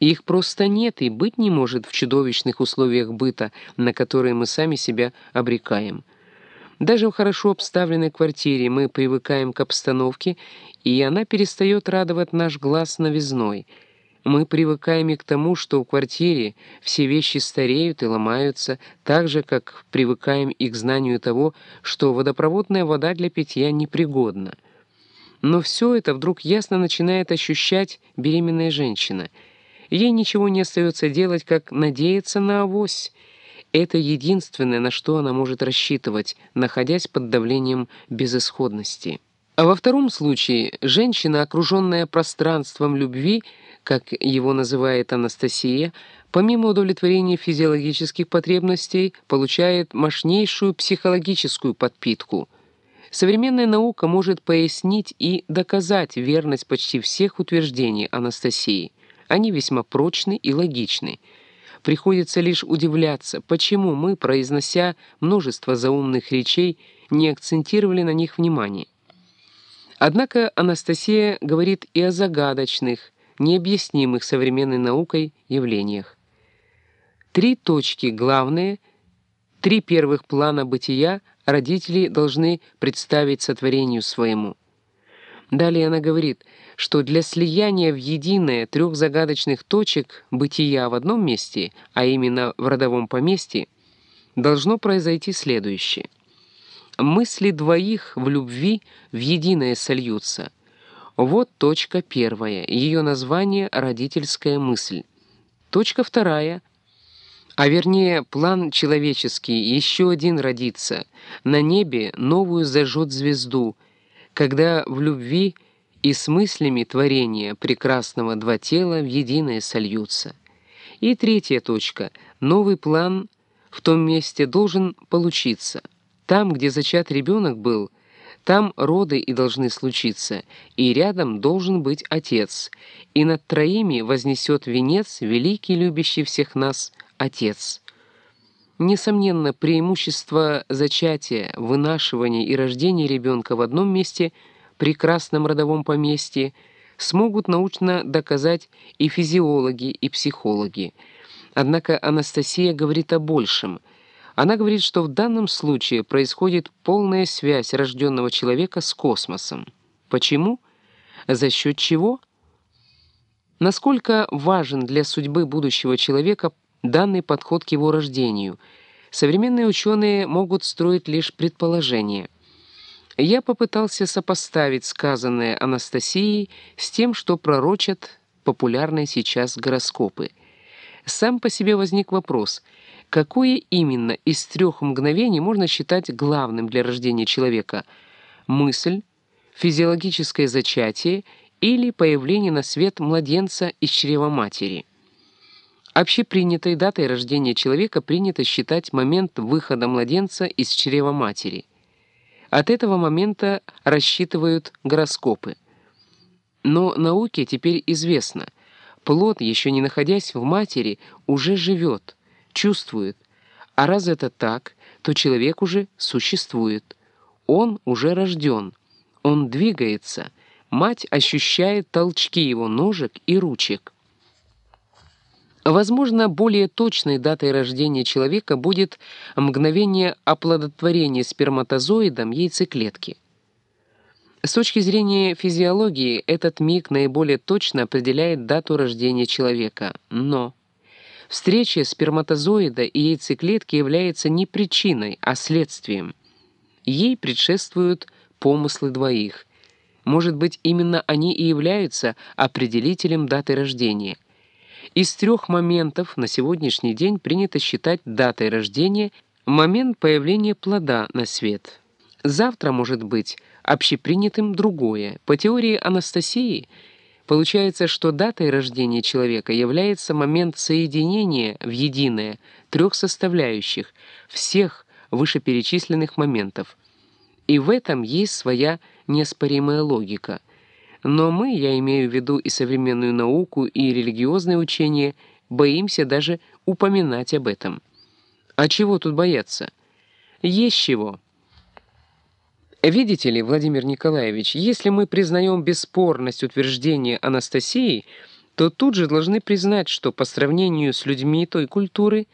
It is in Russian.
Их просто нет и быть не может в чудовищных условиях быта, на которые мы сами себя обрекаем. Даже в хорошо обставленной квартире мы привыкаем к обстановке, и она перестает радовать наш глаз новизной. Мы привыкаем и к тому, что в квартире все вещи стареют и ломаются, так же, как привыкаем и к знанию того, что водопроводная вода для питья непригодна. Но все это вдруг ясно начинает ощущать беременная женщина — Ей ничего не остается делать, как надеяться на авось. Это единственное, на что она может рассчитывать, находясь под давлением безысходности. А во втором случае женщина, окруженная пространством любви, как его называет Анастасия, помимо удовлетворения физиологических потребностей, получает мощнейшую психологическую подпитку. Современная наука может пояснить и доказать верность почти всех утверждений Анастасии. Они весьма прочны и логичны. Приходится лишь удивляться, почему мы, произнося множество заумных речей, не акцентировали на них внимание. Однако Анастасия говорит и о загадочных, необъяснимых современной наукой явлениях. Три точки главные, три первых плана бытия родители должны представить сотворению своему. Далее она говорит – что для слияния в единое трех загадочных точек бытия в одном месте, а именно в родовом поместье, должно произойти следующее. Мысли двоих в любви в единое сольются. Вот точка первая, ее название «родительская мысль». Точка вторая — а вернее, план человеческий, еще один родится, на небе новую зажжет звезду, когда в любви — и с мыслями творения прекрасного два тела в единое сольются. И третья точка. Новый план в том месте должен получиться. Там, где зачат ребенок был, там роды и должны случиться, и рядом должен быть отец, и над троими вознесет венец великий любящий всех нас Отец. Несомненно, преимущество зачатия, вынашивания и рождения ребенка в одном месте – прекрасном родовом поместье смогут научно доказать и физиологи, и психологи. Однако Анастасия говорит о большем. Она говорит, что в данном случае происходит полная связь рожденного человека с космосом. Почему? За счет чего? Насколько важен для судьбы будущего человека данный подход к его рождению? Современные ученые могут строить лишь предположения – я попытался сопоставить сказанное Анастасией с тем, что пророчат популярные сейчас гороскопы. Сам по себе возник вопрос, какое именно из трех мгновений можно считать главным для рождения человека – мысль, физиологическое зачатие или появление на свет младенца из чрева матери. Общепринятой датой рождения человека принято считать момент выхода младенца из чрева матери – от этого момента рассчитывают гороскопы. Но науке теперь известно, плод, еще не находясь в матери, уже живет, чувствует. А раз это так, то человек уже существует. Он уже рожден, он двигается, мать ощущает толчки его ножек и ручек. Возможно, более точной датой рождения человека будет мгновение оплодотворения сперматозоидом яйцеклетки. С точки зрения физиологии, этот миг наиболее точно определяет дату рождения человека. Но встреча сперматозоида и яйцеклетки является не причиной, а следствием. Ей предшествуют помыслы двоих. Может быть, именно они и являются определителем даты рождения – из трех моментов на сегодняшний день принято считать датой рождения момент появления плода на свет. Завтра может быть общепринятым другое. По теории Анастасии получается, что датой рождения человека является момент соединения в единое трех составляющих, всех вышеперечисленных моментов. И в этом есть своя неоспоримая логика – но мы, я имею в виду и современную науку, и религиозное учение, боимся даже упоминать об этом. А чего тут бояться? Есть чего. Видите ли, Владимир Николаевич, если мы признаем бесспорность утверждения Анастасии, то тут же должны признать, что по сравнению с людьми той культуры